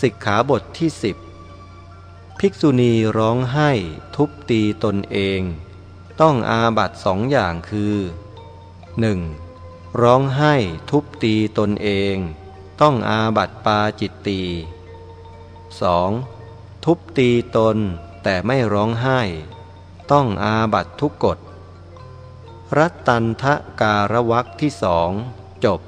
สิกขาบทที่สิบภิกษุณีร้องไห้ทุบตีตนเอง ต้องอาบัตสองอย่างคือ 1. ร้องไห้ทุบตีตนเอง ต้องอาบัตปาจิตตี 2. ทุบตีตนแต่ไม่ร้องไห้ ต้องอาบัตทุกกฎรัตตันทะการวักที่สองจบ